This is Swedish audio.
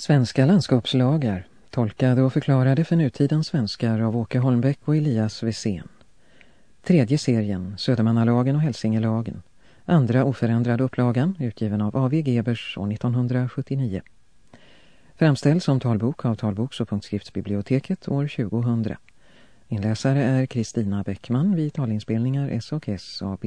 Svenska landskapslagar, tolkade och förklarade för nutidens svenskar av Åke Holmbäck och Elias Wessén. Tredje serien, Södermannalagen och Hälsingelagen. Andra oförändrade upplagan, utgiven av A.V. Gebers år 1979. Framställs som talbok av Talboks- och punktskriftsbiblioteket år 2000. Inläsare är Kristina Bäckman vid talinspelningar S&S AB.